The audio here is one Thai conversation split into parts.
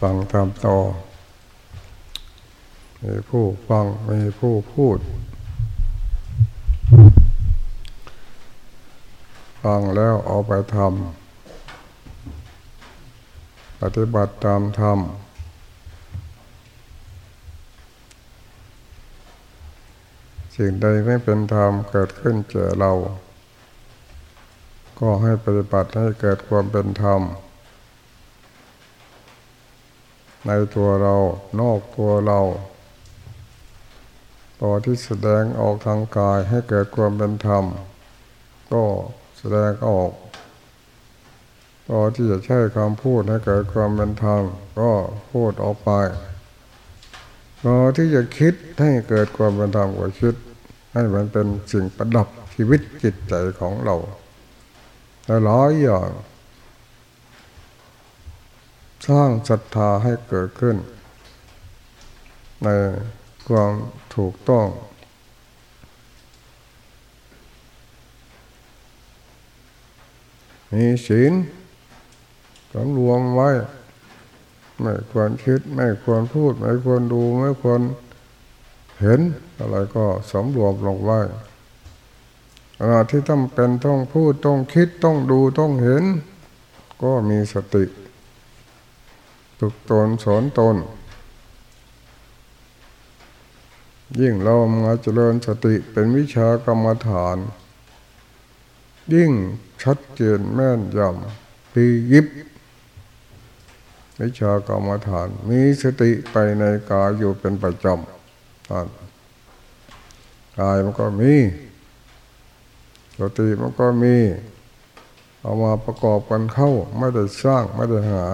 ฟังตามต่อ มีผู้ฟัง มีผู้พูด ฟังแล้วเอาไปทำปฏิบัติตามธรรมสิ่งใดไม่เป็นธรรมเกิดขึ้นเจอเรา ก็ให้ปฏิบัติให้เกิดความเป็นธรรม ในตัวเรา นอกตัวเราต่อที่แสดงออกทางกายให้เกิดความเป็นธรรม ก็แสดงออกต่อที่จะใช้คำพูดให้เกิดความเป็นธรรม ก็พูดออกไปต่อที่จะคิดให้เกิดความเป็นธรรมก็คิด ให้มันเป็นสิ่งประดับชีวิตจิตใจของเราหลายอย่าง สร้างศรัทธาให้เกิดขึ้น ในความถูกต้อง มีศีลสำรวมไว้ ไม่ควรคิด ไม่ควรพูด ไม่ควรดู ไม่ควรเห็นอะไรก็สำรวมลงไว้อาที่ต้องเป็นต้องพูดต้องคิดต้องดูต้องเห็น ก็มีสติ ฝึกตนสอนตน ยิ่งเรามาเจริญสติเป็นวิชากรรมฐาน ยิ่งชัดเจนแม่นยำปียิบ วิชากรรมฐาน มีสติไปในกายอยู่เป็นประจำกายมันก็มีสติมันก็มี เอามาประกอบกันเข้า ไม่ได้สร้างไม่ได้หา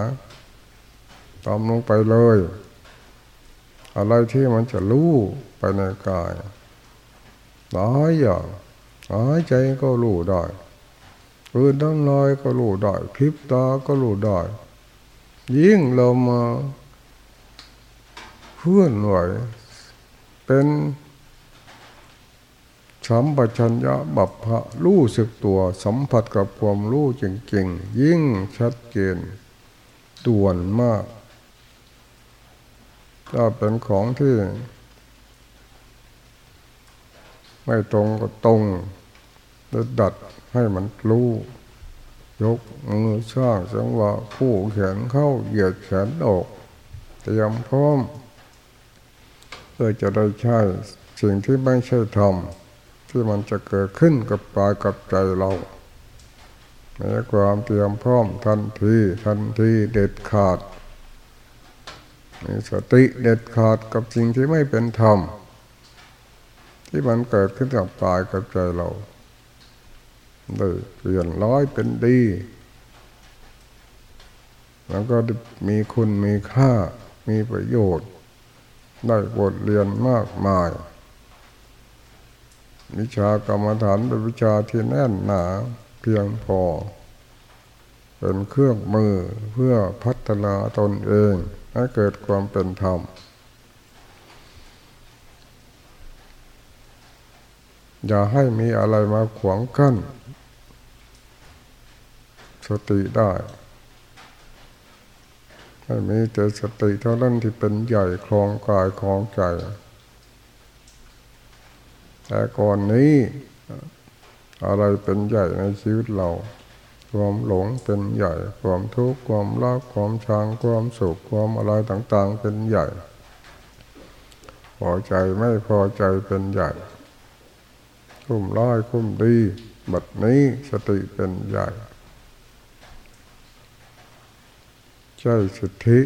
ตามลงไปเลย อะไรที่มันจะรู้ไปในกายหลายอย่างหายใจก็รู้ได้ปืนทั้งลอยก็รู้ได้พริบตาก็รู้ได้ ยิ่งเรามาเพื่อนไหวเป็นสัมปชัญญะบัพพะรู้สึกตัวสัมผัสกับความรู้จริงๆ ยิ่งชัดเจนด่วนมาก ถ้าเป็นของที่ ไม่ตรงก็ตรงแล้วดัดให้มันรู้ ยกมือสร้างสังวะผู้แขนเข้าเหยียดแขนออกเตรียมพร้อมเพื่อจะได้ใช้สิ่งที่ไม่ใช่ธรรมที่มันจะเกิดขึ้นกับกายกับใจเราในความเตรียมพร้อมทันทีทันทีเด็ดขาด มีสติเด็ดขาดกับสิ่งที่ไม่เป็นธรรม ที่มันเกิดขึ้นกับกายกับใจเราเลยเปลี่ยนร้อยเป็นดี แล้วก็มีคุณมีค่ามีประโยชน์ ได้บทเรียนมากมาย วิชากรรมฐานเป็นวิชาที่แน่นหนาเพียงพอ เป็นเครื่องมือเพื่อพัฒนาตนเอง ให้เกิดความเป็นธรรม อย่าให้มีอะไรมาขวางกั้น สติได้ ให้มีแต่สติเท่านั้นที่เป็นใหญ่คลองกายคลองใจ แต่ก่อนนี้อะไรเป็นใหญ่ในชีวิตเรา ความหลงเป็นใหญ่ ความทุกข์ความรักความชังความสุขความอะไรต่างๆ เป็นใหญ่ พอใจไม่พอใจเป็นใหญ่ คุ้มร้ายคุ้มดีบัดนี้สติเป็นใหญ่ใช้สิทธิ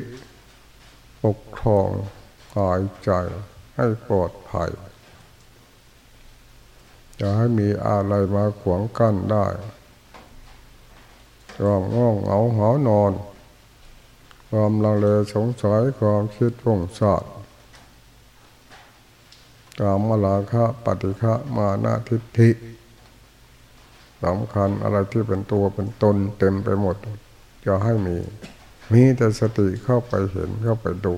ปกครองกายใจให้ปลอดภัยจะให้มีอะไรมาขวางกั้นได้ ความง่องเหงาหอนอน ความลังเลสงสัยความคิดพุ่งสาดกามลาคะปฏิฆะมานาทิฏฐิสำคัญอะไรที่เป็นตัวเป็นตนเต็มไปหมดจะให้มี มีแต่สติเข้าไปเห็นเข้าไปดู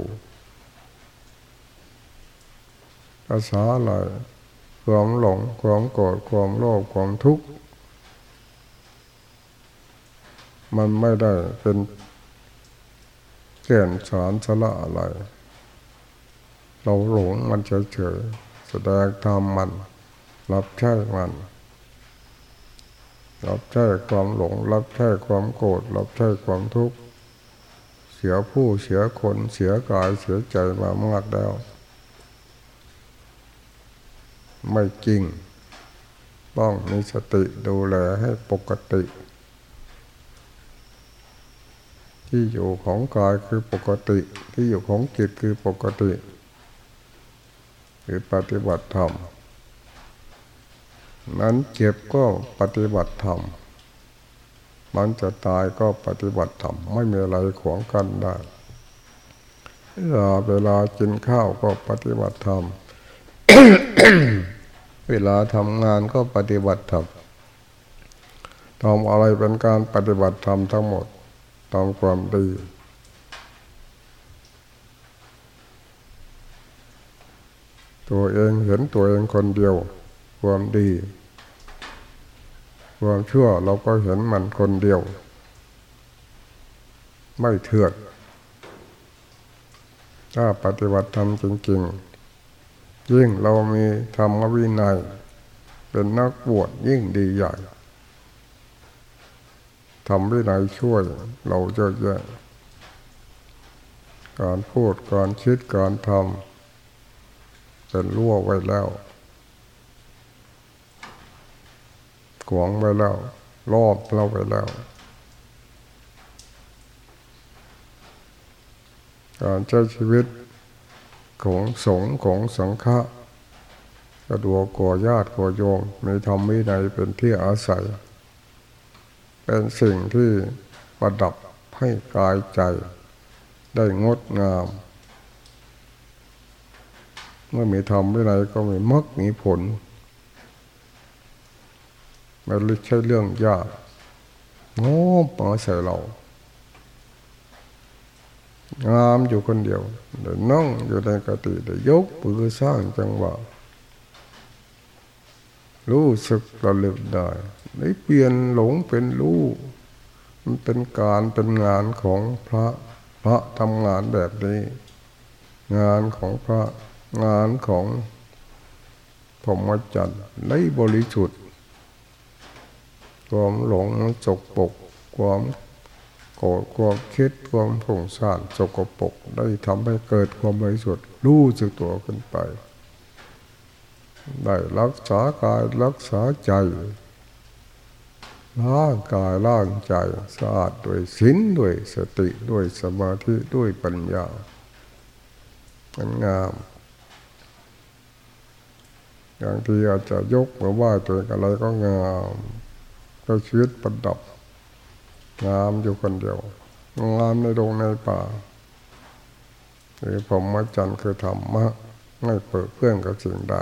ภาษาอะไรความหลงความโกรธความโลภความทุกข์ มันไม่ได้เป็นแก่นสารสละอะไร เราหลงมันเฉยๆแสดงธรรมมัน รับใช้มัน รับใช้ความหลง รับใช้ความโกรธรับใช้ความทุกข์เสียผู้เสียคนเสียกายเสียใจมามากแล้ว ไม่จริง ต้องมีสติดูแลให้ปกติ ที่อยู่ของกายคือปกติ ที่อยู่ของจิตคือปกติคือปฏิบัติธรรมนั้นเจ็บก็ปฏิบัติธรรมมันจะตายก็ปฏิบัติธรรมไม่มีอะไรขวางกันได้เวลาเวลากินข้าวก็ปฏิบัติธรรมเวลาทำงานก็ปฏิบัติธรรมทำอะไรเป็นการปฏิบัติธรรมทั้งหมด ตามความดีตัวเองเห็นตัวเองคนเดียว ความดี ความชั่วเราก็เห็นมันคนเดียว ไม่เถื่อนถ้าปฏิบัติธรรมจริงๆ ยิ่งเรามีธรรมวินัย เป็นนักบวชยิ่งดีใหญ่ ทำวินัยช่วย เราเยอะแยะการพูดการคิดการทำเป็นรั่วไว้แล้วขวงไปแล้ว รอบเราไปแล้ว การใช้ชีวิตของสงฆ์ของสังฆะกระดัวก่อญาติก่อโยมมีธรรมวินัยเป็นที่อาศัย เป็นสิ่งที่ประดับให้กายใจ ได้งดงาม เมื่อมีธรรมวินัยก็มีมรรคมีผลมันไม่ใช่เรื่องยากง่ปาใส่เรางามอยู่คนเดียวเดี๋ยวนั่งอยู่ในกติเดี๋ยวยกปือสร้างจังหวะรู้สึกระลึกได้ ได้เปลี่ยนหลงเป็นรู้มันเป็นการเป็นงานของพระพระทำงานแบบนี้ งานของพระงานของพรหมจรรย์ในบริสุทธิ์ความหลงจกปกความโกรธความคิดความผงสานจกปกได้ทำให้เกิดความบริสุทธิ์รู้สึกตัวขึ้นไป ได้รักษากายรักษาใจ ร่างกายร่างใจสะอาดด้วยศีลด้วยสติด้วยสมาธิด้วยปัญญาเป็นงามอย่างที่อาจจะยกมาว่าตัวอะไรก็งามก็ชีวิตประดับ งามอยู่คนเดียวงามในดงในป่าหรือผมมาจันคือธรรมะไม่เปิดเพื่อนกับสิ่งใด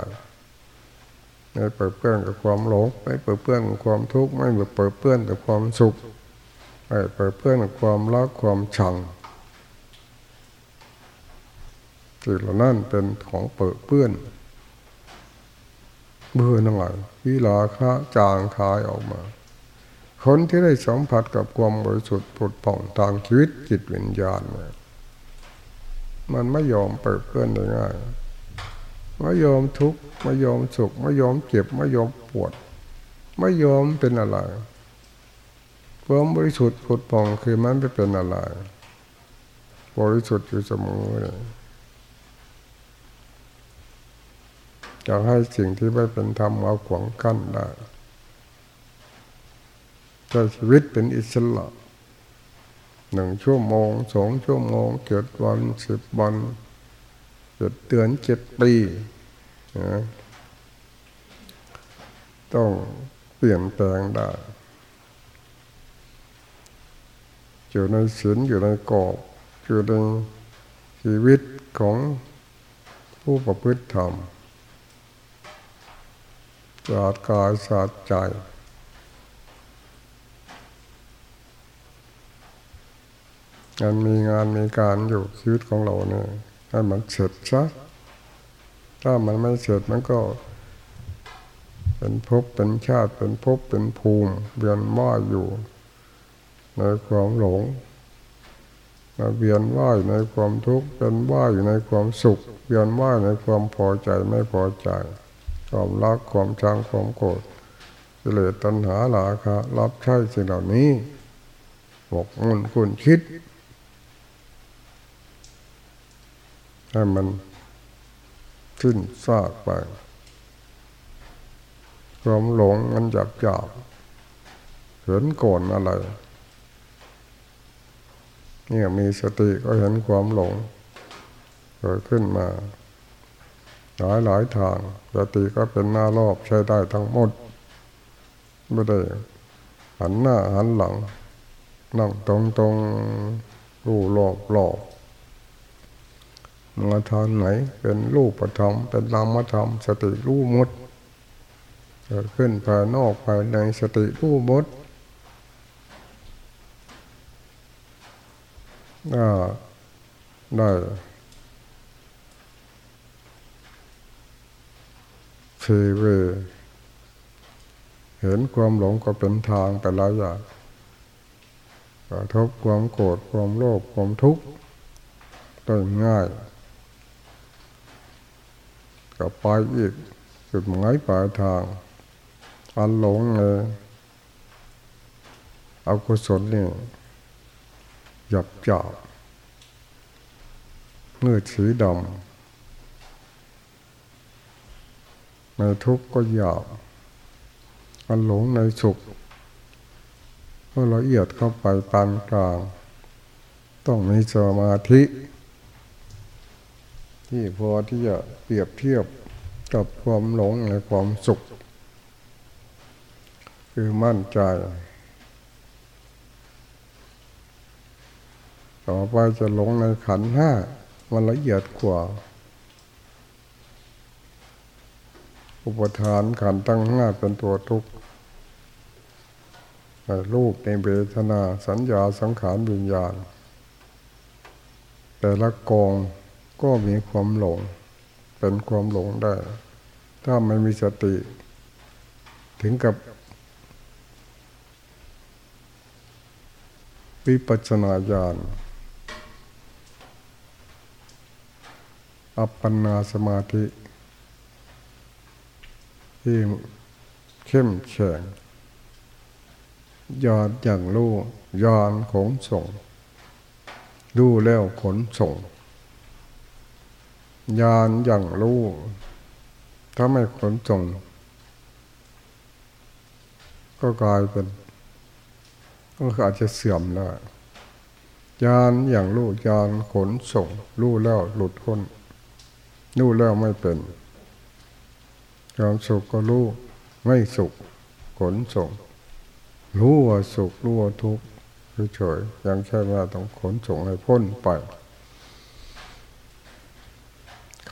ไม่เปิดเพื่อนกับความหลงไม่เปิดเพื่อนกับความทุกข์ไม่เปิดเพื่อนกับความสุขไม่เปิดเพื่อนกับความรักความชังสิ่งเหล่านั้นเป็นของเปิดเพื่อนเบื่อหน่อยวิลาคะจางคายออกมา คนที่ได้สัมผัสกับความบริสุทธิ์ผุดผ่องทางชีวิตจิตวิญญาณเนี่ยมันไม่ยอมเปิดเพื่อนได้ง่าย ไม่ยอมทุกข์ไม่ยอมสุขไม่ยอมเจ็บไม่ยอมปวด ไม่ยอมเป็นอะไรความบริสุทธิ์ผุดผ่องคือมันไม่เป็นอะไร บริสุทธิ์อยู่เสมอเลยอยากให้สิ่งที่ไม่เป็นธรรมเอาขวางกั้นได้ใช้ชีวิตเป็นอิสระหนึ่งชั่วโมงสองชั่วโมงเจ็ดวันสิบวัน เจ็ดเดือนเจ็ดปีนะต้องเปลี่ยนแปลงได้อยู่ในศีลอยู่ในกรอบอยู่ในชีวิตของผู้ประพฤติธรรมสาดกายสาดใจงานมีงานมีการอยู่ชีวิตของเราเนี่ย ให้มันเสร็จซะถ้ามันไม่เสร็จมันก็ เป็นภพเป็นชาติเป็นภพเป็นภูมิเวียนว่ายอยู่ ในความหลงเวียนว่ายในความทุกข์เป็นว่ายอยู่ในความสุขเวียนว่ายในความพอใจไม่พอใจความรักความชังความโกรธกิเลสตัณหาหลาคะรับใช้สิ่งเหล่านี้บอกมุ่นคุณคิด ให้มันสิ้นซากไปความหลงมันหยาบหยาบเห็นก่อนอะไร เนี่ยมีสติก็เห็นความหลงเกิดขึ้นมา หลายหลายทางสติก็เป็นหน้ารอบใช้ได้ทั้งหมดไม่ได้หันหน้าหันหลัง นั่งตรงตรงรู้รอบรอบ มาทางไหน เป็นรูปธรรมเป็นนามธรรมสติรู้มดเกิดขึ้นภายนอกภายในสติรู้มดก็ได้เีเวเห็นความหลงก็เป็นทางแต่ละอย่างกระทบความโกรธความโลภความทุกข์ได้ง่าย ก็ไปอีกจุดหมายปลายทาง อันหลงเลยอากุศลนี่หยับจับเมื่อสีดำในทุกข์ก็หยาบอันหลงในสุขเมื่อละเอียดเข้าไปปานกลาง ต้องมีสมาธิ ที่พอที่จะเปรียบเทียบกับความหลงในความสุข คือมั่นใจต่อไปจะหลงในขันห้ามันละเอียดกว่า อุปทานขันตั้งห้าเป็นตัวทุกข์รูปในเวทนาสัญญาสังขารวิญญาณ แต่ละกอง ก็มีความหลง เป็นความหลงได้ ถ้าไม่มีสติ ถึงกับวิปัสนาญาณอัปปนาสมาธิ ที่เข้มแข็งยอนอย่างรู้ยอนขนส่งดูแล้วขนส่ง ยานอย่างรู้ถ้าไม่ขนส่ง ก็กลายเป็น ก็อาจจะเสื่อมได้ยานอย่างรู้ยานขนส่ง รู้แล้วหลุดพ้นรู้แล้วไม่เป็นความสุขก็รู้ไม่สุข ขนส่ง รู้ว่าสุขรู้ว่าทุกข์เฉยๆยังแค่ว่าต้องขนส่งให้พ้นไป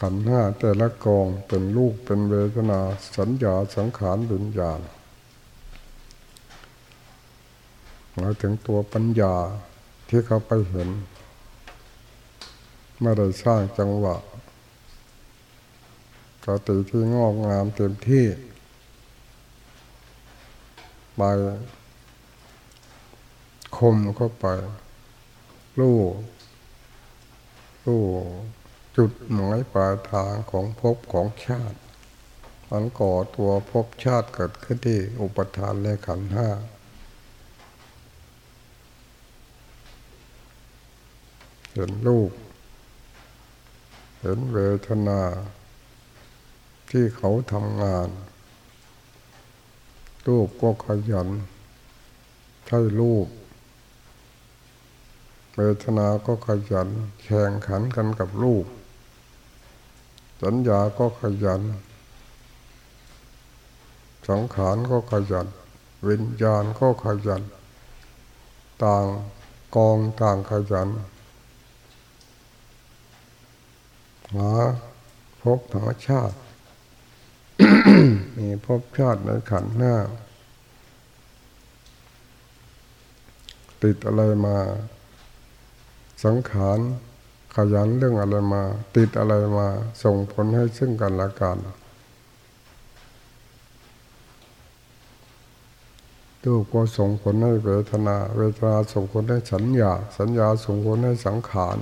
ขันห้าแต่ละกองเป็นลูกเป็นเวทนาสัญญาสังขารวิญญาณมาถึงตัวปัญญาที่เขาไปเห็นไม่ได้สร้างจังหวะสติที่งอกงามเต็มที่ไปคมเข้าไปรู้รู้ จุดหมายปลายทางของภพของชาติมันก่อตัวภพชาติเกิดขึ้นที่อุปทานและขันห้าเห็นรูป เห็นเวทนา ที่เขาทำงาน รูปก็ขยัน ใช้รูป เวทนาก็ขยันแข่งขันกันกับรูป สัญญาก็ขยัน สังขารก็ขยัน วิญญาณก็ขยัน ต่างกองต่างขยันหาพบธรรมชาติ มีภพชาติในขันหน้า ติดอะไรมา สังขาร ขยันเรื่องอะไรมา ติดอะไรมา ส่งผลให้ซึ่งกันและกันรูปก็ส่งผลให้เวทนา เวทนาส่งผลให้สัญญา สัญญาส่งผลให้สังขาร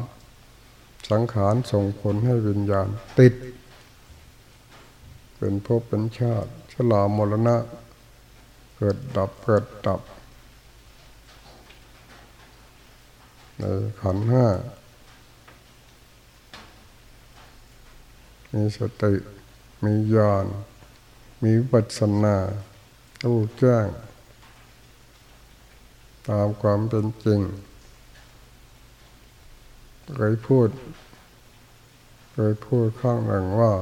สังขารส่งผลให้วิญญาณ ติด เป็นภพเป็นชาติชลามรณะ เกิดดับเกิดดับในขันห้า มีสติ มีญาณมีปัสนารู้แจ้ง ตามความเป็นจริงเคยพูดเคยพูดข้างหนึ่งว่า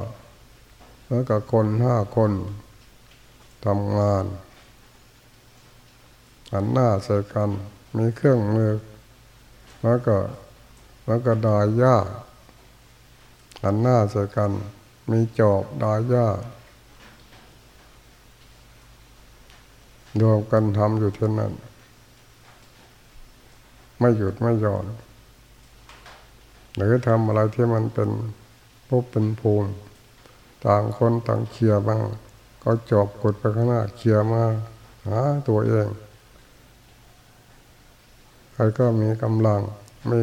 เมื่อกับคนห้าคนทำงานหันหน้าใส่กัน มีเครื่องมือ แล้วก็แล้วก็ดายยา หันหน้าใส่กัน มีจอบดายยารวมกันทำอยู่ที่นั่นไม่หยุดไม่หย่อนหรือทำอะไรที่มันเป็นพบเป็นภูมิต่างคนต่างเคลียบ้าง ก็จบกดไปข้างหน้าเคลียมาหาตัวเองใครก็มีกำลังมี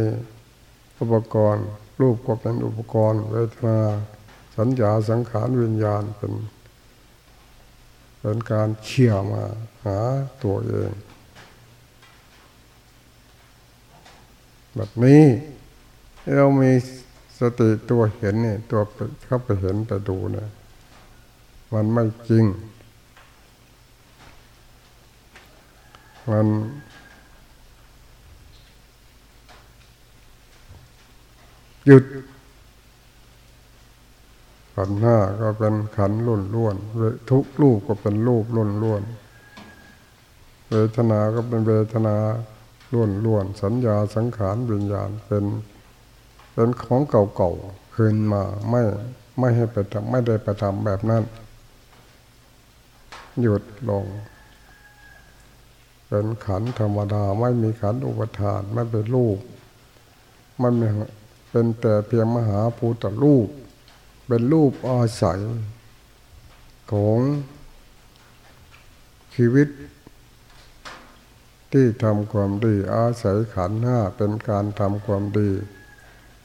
อุปกรณ์ รูปก็เป็นอุปกรณ์เวทนาสัญญาสังขารวิญญาณเป็นเป็นการเขี่ยมาหาตัวเองแบบนี้เรามีสติตัวเห็นนี่ตัวเข้าไปเห็นไปดูนี่ยมันไม่จริง มัน หยุด ขันห้าก็เป็นขันลุ่นล้วนทุกรูปก็เป็นรูปลุ่นล้วนเวทนาก็เป็นเวทนาล้วนล้วน สัญญาสังขารวิญญาณเป็นเป็นของเก่าๆคืนมาไม่ไม่ให้ไปทำไม่ได้ไปทำแบบนั้น หยุดลงเป็นขันธรรมดาไม่มีขันอุปทานไม่เป็นรูป มัน เป็นแต่เพียงมหาภูตรูป เป็นรูปอาศัยของชีวิต ที่ทำความดี อาศัยขันห้าเป็นการทำความดี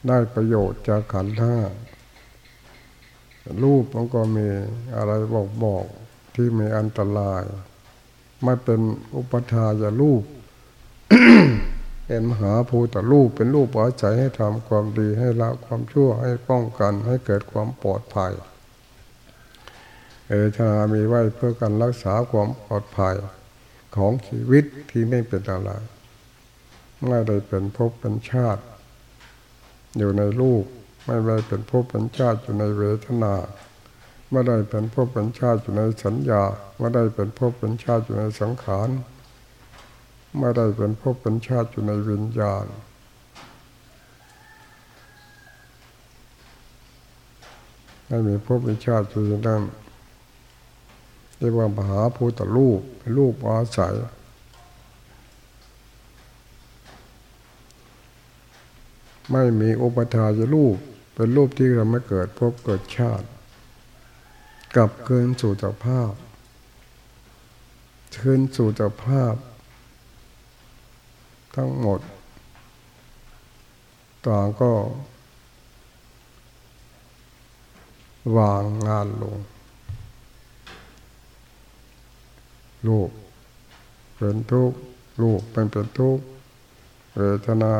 ได้ประโยชน์จากขันห้ารูปมันก็มีอะไรบอกบอกที่มีอันตราย ไม่เป็นอุปทายรูป เป็นมหาภูตรูปเป็นรูปอาศัยให้ทำความดีให้ละความชั่วให้ป้องกันให้เกิดความปลอดภัย เอชามีไว้เพื่อการรักษาความปลอดภัยของชีวิตที่ไม่เป็นอะไรไม่ได้เป็นภพเป็นชาติ อยู่ในรูปไม่ได้เป็นภพเป็นชาติอยู่ในเวทนาไม่ได้เป็นภพเป็นชาติอยู่ในสัญญาไม่ได้เป็นภพเป็นชาติอยู่ในสังขาร ไม่ได้เป็นภพเป็นชาติอยู่ในวิญญาณ ไม่มีภพเป็นชาติอยู่นนั้นเรียกว่ามหาภูตรูปรูปอาศัยไม่มีอุปทายรูป เป็นรูปที่เราไม่เกิดพบเกิดชาติ กลับเกินสู่สภาพเชิญสู่สภาพ ทั้งหมด ต่างก็วางงานลงลูกเป็นทุกข์ลูกเป็นเป็นทุกข์เวทนา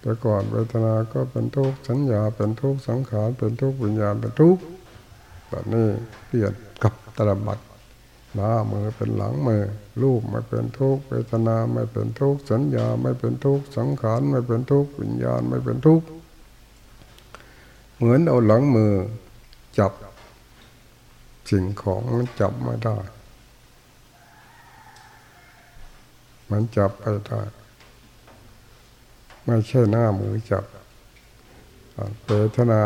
แต่ก่อนเวทนาก็เป็นทุกข์สัญญาเป็นทุกข์สังขารเป็นทุกข์วิญญาณเป็นทุกข์แบบนี้เปลี่ยนกับตลบัด หน้ามือเป็นหลังมือ รูปไม่เป็นทุกข์เวทนาไม่เป็นทุกข์สัญญาไม่เป็นทุกข์สังขารไม่เป็นทุกข์วิญญาณไม่เป็นทุกข์เหมือนเอาหลังมือจับสิ่งของมันจับไม่ได้ มันจับไปได้ ไม่ใช่หน้ามือจับเวทนา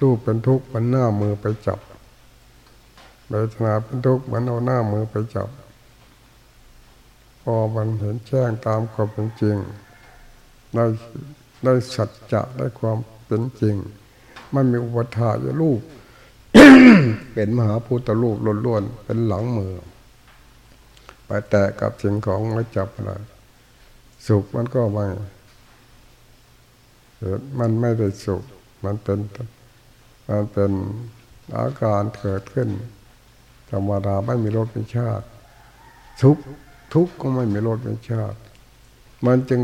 รูปเป็นทุกข์มันหน้ามือไปจับ เวทนาเป็นทุกข์มันเอาหน้ามือไปจับ พอมันเห็นแจ้งตามความเป็นจริง ได้ได้สัจจะได้ความเป็นจริงมันมีอุปทานรูป เป็นมหาพุทธรูปล้วนๆเป็นหลังมือ ไปแตะกับสิ่งของไม่จับอะไรสุขมันก็ไม่มันไม่ได้สุข มันเป็น มันเป็นอาการเกิดขึ้น ธรรมดาไม่มีรสไมีชาติ ทุกทุกก็ไม่มีรสไมีชาติ มันจึง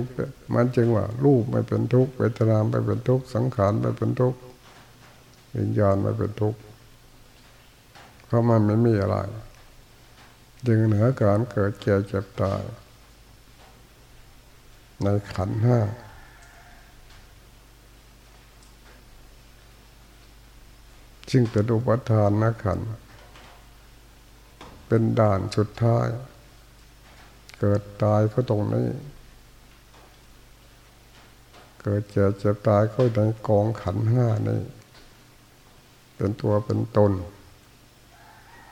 มันจึงว่ารูปไม่เป็นทุกเวทนาไม่เป็นทุกสังขารไม่เป็นทุกวิญญาณไม่เป็นทุกเพราะมันไม่มีอะไรจึงเหนือการเกิดแก่เจ็บตาย ในขันห้าจึงเป็นอุปทานนะขัน เป็นด่านสุดท้าย เกิดตายก็ตรงนี้ เกิดเจ็บเจ็บตายก็ในกองขันห้านี่เป็นตัวเป็นตน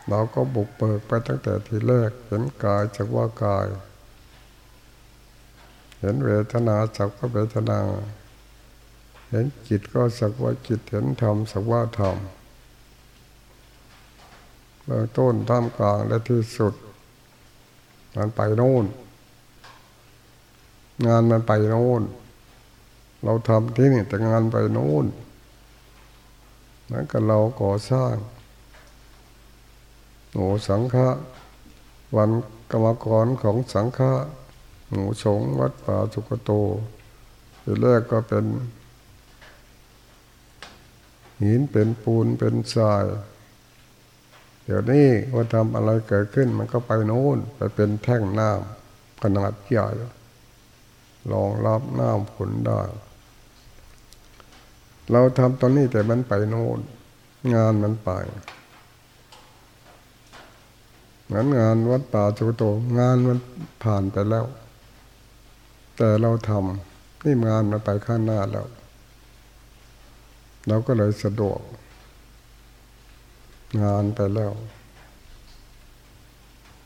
เราก็บุกเบิกไปตั้งแต่ทีแรกเห็นกายจากว่ากาย เห็นเวทนาสักว่าเวทนา เห็นจิตก็สักว่าจิตเห็นธรรมสักว่าธรรม เบื้องต้นท่ามกลางและที่สุด มันไปโน่น งานมันไปโน่น เราทำที่นี่แต่งานไปโน่นนั้นก็เราก่อสร้างหนูสังฆะวันกรรมกรของสังฆะหนูสงวัดป่าสุกโตทีแรกก็เป็น หินเป็นปูนเป็นทราย เดี๋ยวนี้ว่าทำอะไรเกิดขึ้นมันก็ไปโน้นไปเป็นแท่งน้ำขนาดใหญ่รองรับน้ำผลได้ เราทำตอนนี้แต่มันไปโน้นงานมันไปงั้นงานวัดป่าจุโตงานมันผ่านไปแล้ว แต่เราทำนี่งานมันไปข้างหน้าแล้ว เราก็เลยสะดวก งานไปแล้ว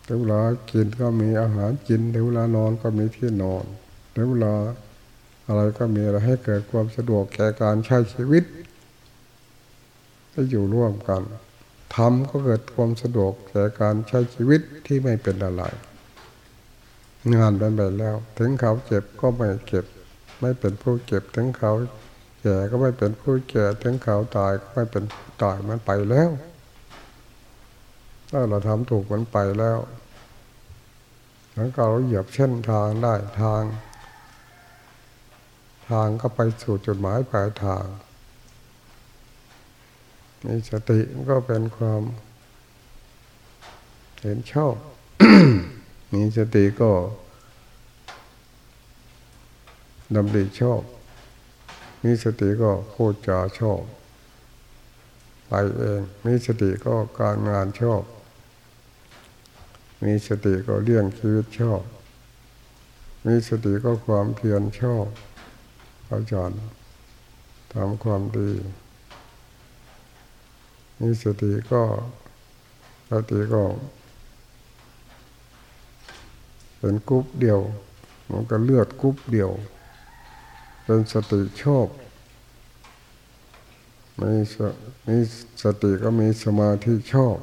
ถึงเวลากินก็มีอาหารกินถึงเวลานอนก็มีที่นอนถึงเวลาอะไรก็มีอะไรให้เกิดความสะดวกแก่การใช้ชีวิตให้อยู่ร่วมกันทำก็เกิดความสะดวกแก่การใช้ชีวิตที่ไม่เป็นอะไร งานเป็นไปแล้ว ถึงเขาเจ็บก็ไม่เจ็บ ไม่เป็นผู้เจ็บ ถึงเขาแก่ก็ไม่เป็นผู้แก่ถึงเขาตายก็ไม่เป็นตายมันไปแล้ว ถ้าเราทำถูกมันไปแล้วแล้วก็เราเหยียบเส้นทางได้ทาง ทางก็ไปสู่จุดหมายปลายทางมีสติก็เป็นความเห็นชอบมีสติก็ดำริชอบ มีสติก็พูดจาชอบ ไปเอง มีสติก็การงานชอบ มีสติก็เลี้ยงชีวิตชอบ มีสติก็ความเพียรชอบอาจารย์ทำความดี มีสติก็สติก็เป็นกุ๊บเดียว มันก็เลือดกุ๊บเดียว เป็นสติชอบมีสมีสติก็มีสมาธิชอบ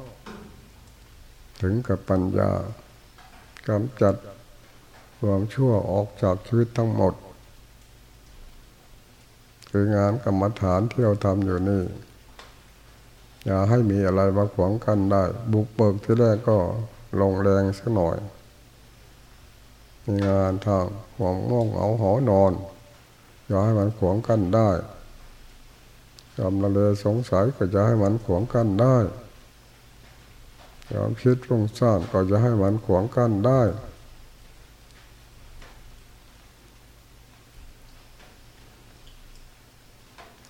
ถึงกับปัญญากำจัดความชั่วออกจากชีวิตทั้งหมด คืองานกรรมฐานที่เราทำอยู่นี่ อย่าให้มีอะไรมาขวางกันได้ บุกเบิกที่แรกก็ลงแรงสักหน่อยมีงานทางห่วงง่วงเอาหอนอน อย่าให้มันขวางกันได้กำลังเลยสงสัยก็จะให้มันขวางกันได้ ความคิดฟุ้งซ่านก็จะให้มันขวางกั้นได้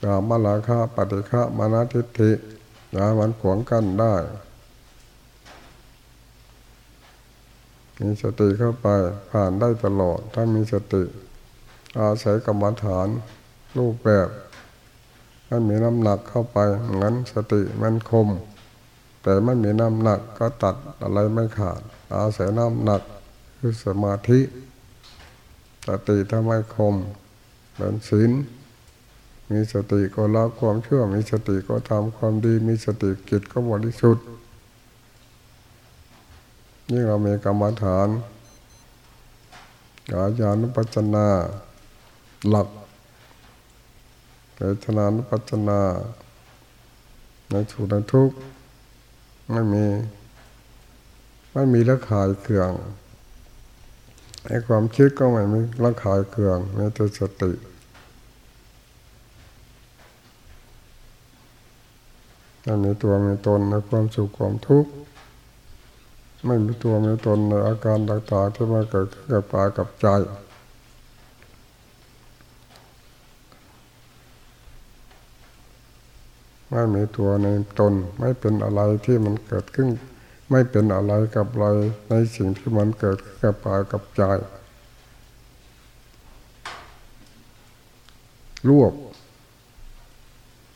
กามาลาคาปฏิฆะมานาทิฏฐิอย่ามันขวางกั้นได้ มีสติเข้าไปผ่านได้ตลอด ถ้ามีสติ อาศัยกรรมฐานรูปแบบให้มีน้ำหนักเข้าไปงั้นสติมันคม แต่ไม่มีน้ำหนักก็ตัดอะไรไม่ขาด อาศัยน้ำหนักคือสมาธิสติทำให้คมเป็นศีลมีสติก็ละความเชื่อมีสติก็ทำความดี มีสติกิจก็บริสุทธิ์นี่เรามีกรรมฐานกายานุปัจนาหลักเวทนานุปัจนาในสุขในทุกข์ ไม่มี ไม่มีละขายเครื่องไอ้ความคิดก็ไม่มีละขายเครื่องมีแต่สติไม่มีตัวมีตนในความสุขความทุกข์ไม่มีตัวมีตนในอาการต่างๆที่มาเกิดขึ้นกับกากับใจ ไม่มีตัวในตน ไม่เป็นอะไรที่มันเกิดขึ้น ไม่เป็นอะไรกับอะไรในสิ่งที่มันเกิดกับกากับใจรวบ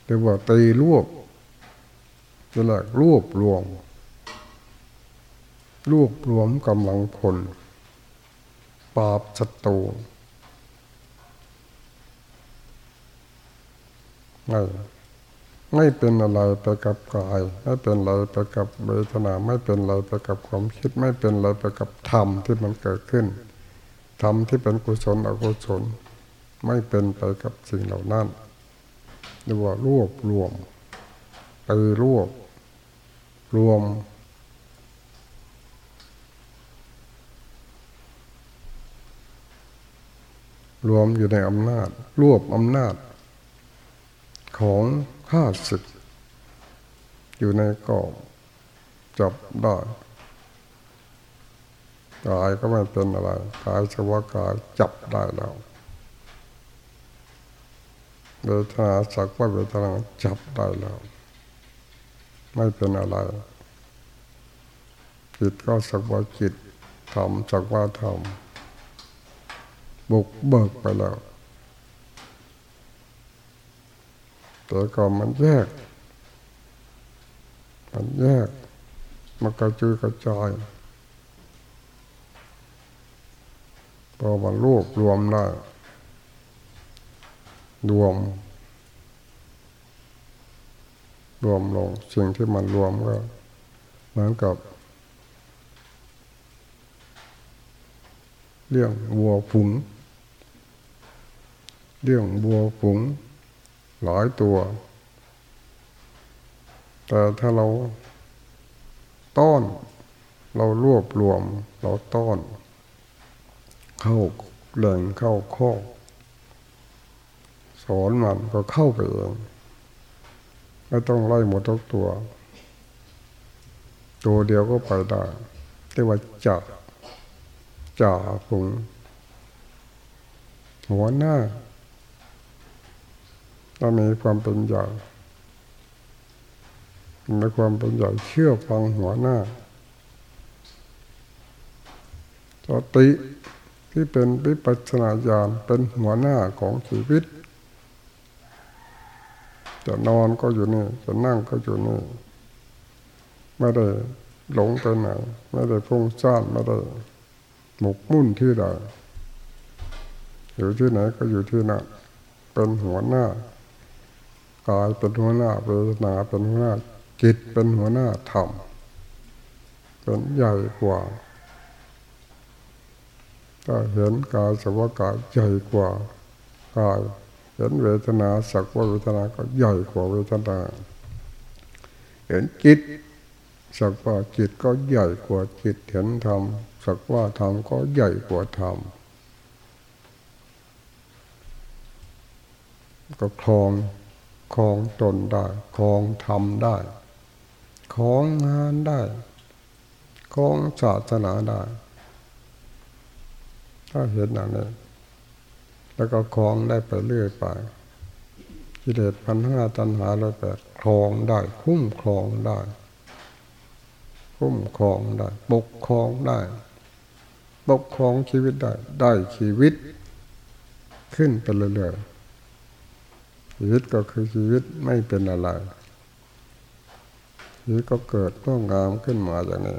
เรียกว่าตีรวบจะเรียกรวบรวมรวบรวมกำลังพลปราบศัตรูไม่ ไม่เป็นอะไรไปกับกาย ไม่เป็นอะไรไปกับเวทนา ไม่เป็นอะไรไปกับความคิด ไม่เป็นอะไรไปกับธรรมที่มันเกิดขึ้นธรรมที่เป็นกุศลอกุศล ไม่เป็นไปกับสิ่งเหล่านั้นเรียกว่ารวบรวมไปรวบรวม รวมอยู่ในอำนาจ รวบอำนาจของ ข้าศึกอยู่ในกอบจับได้กายก็ไม่เป็นอะไรกายสวากายจับได้แล้วเวทนาสักว่าเวทนาจับได้แล้ว ไม่เป็นอะไร จิตก็สักว่าจิตทำสักว่าทำบุกเบิกไปแล้ว แต่ก็มันแยก มันแยก มันกระจุยกระจายพอมันรวบรวมได้รวม รวมลงสิ่งที่มันรวมก็เหมือนกับเรื่องวัวผุงเรื่องบัวผง หลายตัว แต่ถ้าเราต้อน เรารวบรวม เราต้อน เข้าแหล่งเข้าข้อสอนมันก็เข้าไปเองไม่ต้องไล่หมดทุกตัว ตัวเดียวก็ไปได้เรียกว่าจ่าจ่าผงหัวหน้า ถ้ามีความเป็นใหญ่ในความเป็นใหญ่เชื่อฟังหัวหน้าสติที่เป็นวิปัสนาญาณเป็นหัวหน้าของชีวิต จะนอนก็อยู่นี่ จะนั่งก็อยู่นี่ ไม่ได้หลงไปไหน ไม่ได้พุ่งซ่านไม่ได้หมกมุ่นที่ใดอยู่ที่ไหนก็อยู่ที่นั่นเป็นหัวหน้า กายเป็นหัวหน้าเวทนาเป็นหัวหน้าจิตเป็นหัวหน้าธรรมเป็นใหญ่กว่าถ้าเห็นกายสักว่ากายใหญ่กว่ากายเห็นเวทนาสักว่าเวทนาก็ใหญ่กว่าเวทนา เห็นจิตสักว่าจิตก็ใหญ่กว่าจิตเห็นธรรมสักว่าธรรมก็ใหญ่กว่าธรรมก็คลอง คองตนได้คองทำได้คองงานได้คองศาสนาได้ ถ้าเห็นอย่างนี้แล้วก็คลองได้ไปเรื่อยไปกิเลสพันห้าตัณหาเราแปดคลองได้ คุ้มครองได้ คุ้มครองได้ ปกครองได้ ปกครองชีวิตได้ ได้ชีวิต ขึ้นไปเรื่อยๆ ชีวิตก็คือชีวิตไม่เป็นอะไรชีวิตก็เกิดต้องงามขึ้นมาอย่างนี้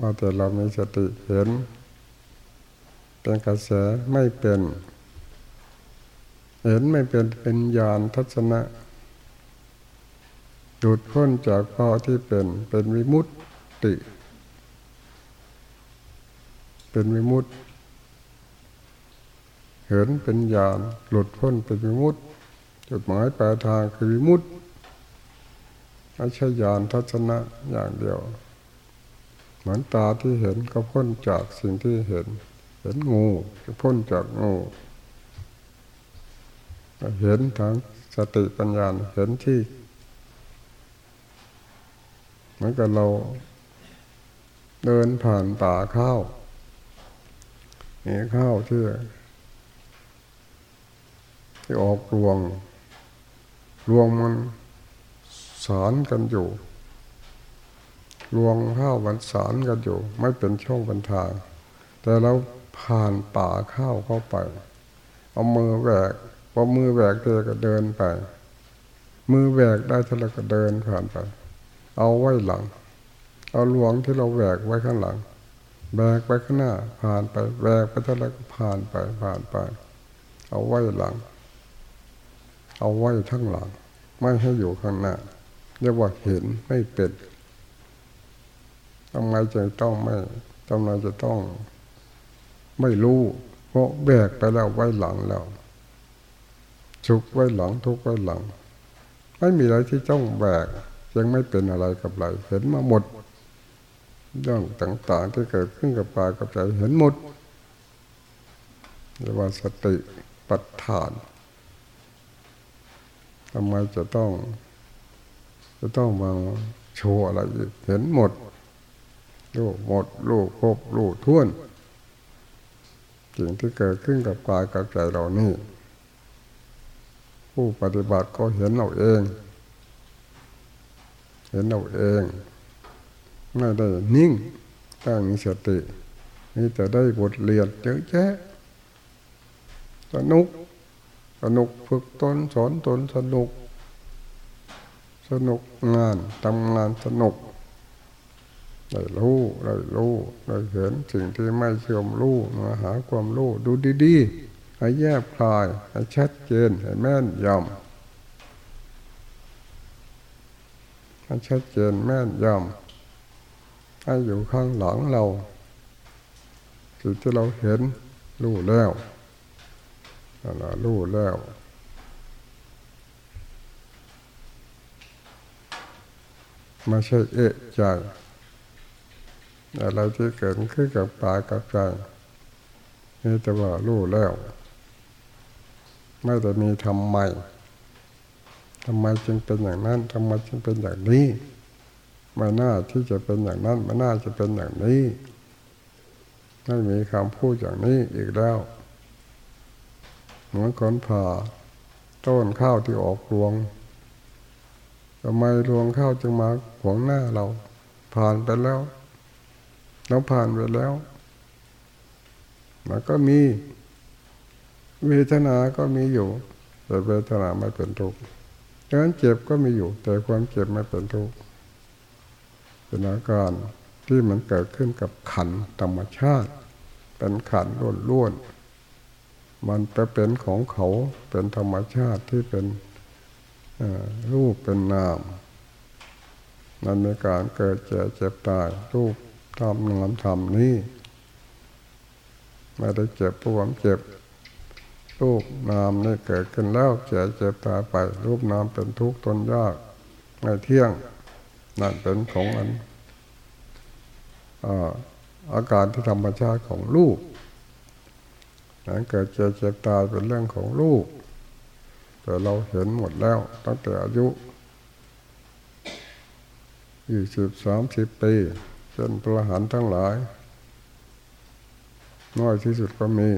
ว่าแต่เรามีสติเห็น เป็นกระแสไม่เป็น เห็นไม่เป็นเป็นญาณทัศนะหลุดพ้นจากพ่อที่เป็นเป็นวิมุตติติเป็นวิมุตติ เห็นเป็นญาณหลุดพ้นเป็นวิมุตติจุดหมายปลายทางคือวิมุตติไม่ใช่ญาณทัศนะอย่างเดียว เหมือนตาที่เห็นก็พ้นจากสิ่งที่เห็น เห็นงูก็พ้นจากงูเห็นทางสติปัญญาเห็นที่เหมือนกับเราเดินผ่านป่าข้าวนี่ข้าวที่ ที่ออกรวง รวงมันสารกันอยู่ รวงข้าวมันสารกันอยู่ ไม่เป็นช่องเป็นทาง แต่เราผ่านป่าข้าวเข้าไป เอามือแหวกพอมือแหวกเธอก็เดินไป มือแหวกได้เธอก็เดินผ่านไป เอาไว้หลัง เอาหลวงที่เราแหวกไว้ข้างหลังแบกไปข้างหน้าผ่านไปแบกไปเท่าไรก็ผ่านไปผ่านไป เอาไว้หลัง เอาไว้ทั้งหลัง ไม่ให้อยู่ข้างหน้าเรียกว่าเห็นไม่เป็นทำไมจึงต้องไม่ทำไมจะต้อง ไม่รู้ เพราะแบกไปแล้วไว้หลังแล้วสุขไว้หลังทุกไว้หลัง ไม่มีอะไรที่ต้องแบกยังไม่เป็นอะไรกับอะไรเห็นมาหมดเรื่องต่างๆที่เกิดขึ้นกับปากับใจเห็นหมดเรียกว่าสติปัฏฐาน ทำไมจะต้อง จะต้องมาโชว์อะไรเห็นหมดลูกหมดลูกครบลูกท้วนสิ่งที่เกิดขึ้นกับกายกับใจเรานี่ ผู้ปฏิบัติก็เห็นเราเอง เห็นเราเองไม่ได้นิ่งตั้งสติ นี่จะได้บทเรียนเยอะแยะสนุก สนุกฝึกตนสอนตนสนุก สนุกงานทำงานสนุกได้รู้ได้รู้ได้เห็นสิ่งที่ไม่เชื่อมรู้มาหาความรู้ดูดีๆให้แยบคลายให้ชัดเจนให้แม่นยำให้ชัดเจนแม่นยำให้อยู่ข้างหลังเราสิ่งที่เราเห็นรู้แล้ว นั่นละรู้แล้วไม่ใช่เอะใจอะไรที่เกิดขึ้นกับปากับใจนี่แต่ว่ารู้แล้ว ไม่แต่มีทำไมทำไมจึงเป็นอย่างนั้นทำไมจึงเป็นอย่างนี้ไม่น่าที่จะเป็นอย่างนั้นไม่น่าจะเป็นอย่างนี้ไม่มีคำพูดอย่างนี้อีกแล้ว เหมือนคนผ่าต้นข้าวที่ออกรวงทำไมรวงข้าวจึงมาขวางหน้าเรา ผ่านไปแล้วเราผ่านไปแล้วมันก็มีเวทนาก็มีอยู่ แต่เวทนาไม่เป็นทุกข์การเจ็บก็มีอยู่ แต่ความเจ็บไม่เป็นทุกข์เป็นอาการที่มันเกิดขึ้นกับขันธรรมชาติ เป็นขันล้วนๆ มันไปเป็นของเขาเป็นธรรมชาติที่เป็นรูปเป็นนามมันในการเกิดเจ็บเจ็บตายรูปทำนามทำนี้ไม่ได้เจ็บปวดเจ็บ รูปนามนี่เกิดขึ้นแล้วเจ็บเจ็บตายไป รูปนามเป็นทุกข์ทนยากไม่เที่ยงนั่นเป็นของอันอาการที่ธรรมชาติของรูป การเกิดเจ็บเจ็บตายเป็นเรื่องของลูก แต่เราเห็นหมดแล้วตั้งแต่อายุยี่สิบสามสิบปีเช่นประหารทั้งหลาย น้อยที่สุดก็มี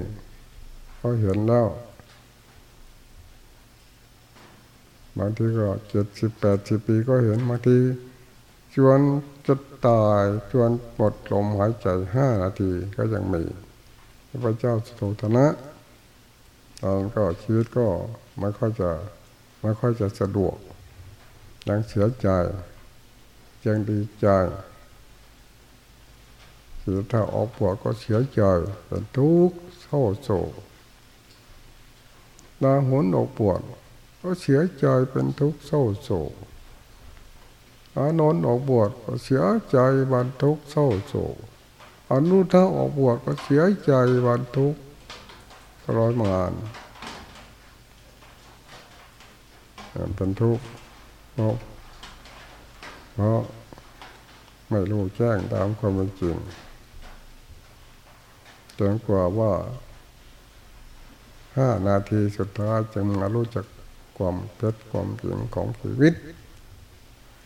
เขาเห็นแล้ว บางทีก็เจ็ดสิบแปดสิบปีก็เห็นบางทีชวนจะตายชวนหมดลมหายใจห้านาทีก็ยังมี พระเจ้าสุโธนะตอนก็ชีวิตก็ไม่ค่อยจะไม่ค่อยจะสะดวกยังเสียใจยังดีใจคือถ้าออกปวดก็เสียใจเป็นทุกข์เศร้าโศกลาหุนออกปวดก็เสียใจเป็นทุกข์เศร้าโศกอานนท์ออกบวชก็เสียใจบรรทุกเศร้าโศก อนุท่าออกบวชก็เสียใจบรรทุกร้อยมานเป็นทุกข์เพราะเพราะไม่รู้แจ้งตามความเป็นจริงจนกว่าว่าห้านาทีสุดท้ายจึงมารู้จักความเท็จความจริงของชีวิต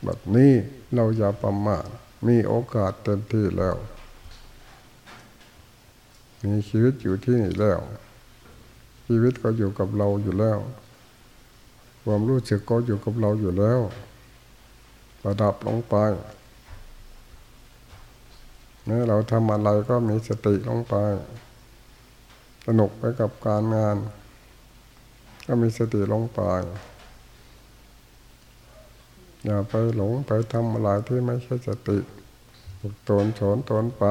แบบนี้เราอย่าประมาทมีโอกาสเต็มที่แล้ว มีชีวิตอยู่ที่นี่แล้ว ชีวิตก็อยู่กับเราอยู่แล้ว ความรู้สึกก็อยู่กับเราอยู่แล้ว ประดับลงไปเมื่อเราทำอะไรก็มีสติลงไป สนุกไปกับการงาน ก็มีสติลงไป อย่าไปหลงไปทำอะไรที่ไม่ใช่สติตนโฉนตนไป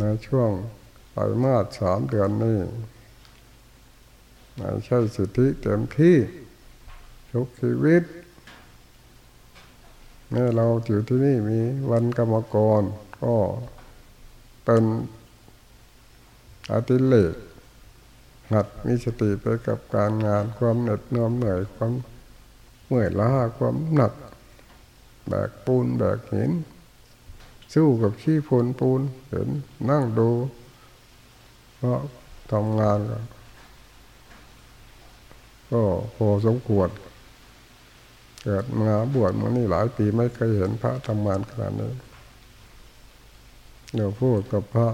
ในช่วงไตรมาสสามเดือนนี้ไม่ใช่สิทธิเต็มที่ทุกชีวิตเมื่อเราอยู่ที่นี่มีวันกรรมกร ก็เป็นอาทิเลกหัดมีสติไปกับการงานความเหน็ดเหนื่อยเหนื่อยความเมื่อยล้าความหนัก แบกปูนแบกหิน สู้กับขี้ฝนปูนเห็นนั่งดูเพราะทำงาน ก็พอสมควรเกิดมาบวชมานี่หลายปีไม่เคยเห็นพระทำงานขนาดนี้เดี๋ยวพูดกับพระ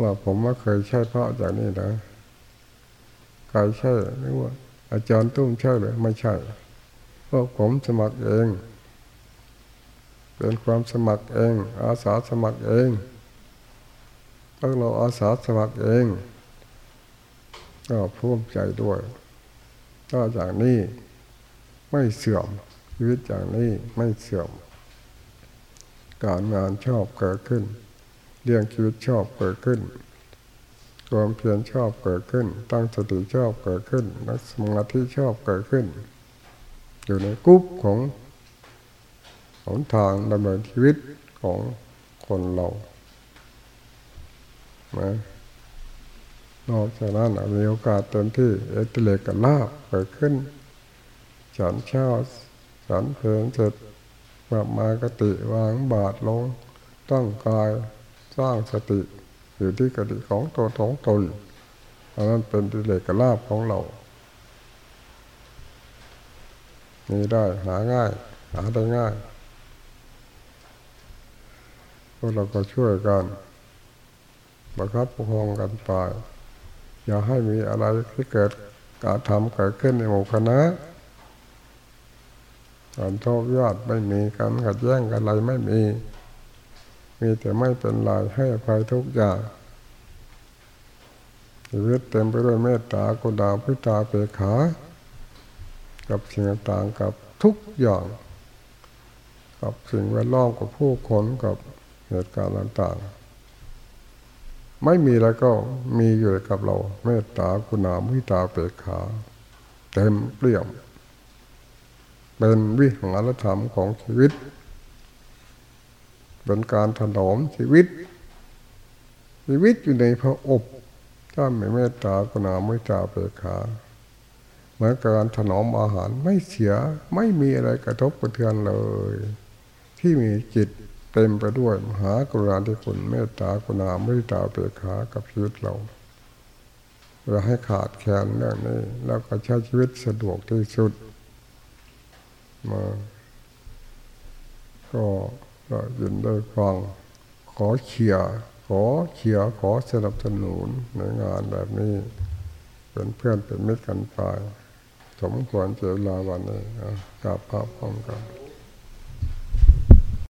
ว่าผมว่าเคยใช่พระจากนี่นะใครใช่หรือว่า อาจารย์ตุ้มใช่หรือไม่ใช่เพราะผมสมัครเอง เป็นความสมัครเอง อาสาสมัครเองถ้าเราอาสาสมัครเอง ก็ภูมิใจด้วยก็จากนี้ไม่เสื่อมชีวิตอย่างนี้ไม่เสื่อม การงานชอบเกิดขึ้นเลี้ยงชีวิตชอบเกิดขึ้นความเพียรชอบเกิดขึ้น ตั้งสติชอบเกิดขึ้นนักสมาธิชอบเกิดขึ้น อยู่ในกุ๊บของ หนทางดำเนินชีวิตของคนเรานะนอกจากนั้นมีโอกาสเต็มที่เอติเลกกับลาบเกิดขึ้นฉันเช้าฉันเพลินเสร็จมามากติวางบาทลงตั้งกายสร้างสติอยู่ที่กติของตัวท้องตนอันนั้นเป็นดิเลกลาบของเรามีได้หาง่าย หาได้ง่าย พวกเราก็ช่วยกันบังคับปกครองกันไป อย่าให้มีอะไรที่เกิดการทำเกิดขึ้นในหมู่คณะการทบยอดไม่มีการขัดแย้งกันอะไรไม่มี มีแต่ไม่เป็นไรให้อภัยทุกอย่างชีวิตเต็มไปด้วยเมตตากุดาพิตาเปขา กับสิ่งต่างกับทุกอย่าง กับสิ่งแวดล้อมกับผู้คนกับ เหตุการณ์ต่างๆ ไม่มีแล้วก็มีอยู่กับเรา เมตตากุณาพิตาเปขา เต็มเปี่ยม เป็นวิหารธรรมของชีวิต เป็นการถนอมชีวิต ชีวิตอยู่ในพระอบถ้าไม่เมตตากรุณาม่ตาเปขาเหมือนการถนอมอาหารไม่เสียไม่มีอะไรกระทบกระเทือนเลย ที่มีจิต เต็มไปด้วยมหากรุณาธิคุณเมตตากรุณาไม่ตาเปรขากับชีวิตเราเราให้ขาดแคลนเรื่องนี้แล้วก็ใช้ชีวิตสะดวกที่สุดมาก็ได้ยินได้ฟังขอเชียขอเชียขอสนับสนุนในงานแบบนี้ เป็นเพื่อนเป็นมิตรกันไปสมควรเจอลาวันนี้กราบพระพร้อมกัน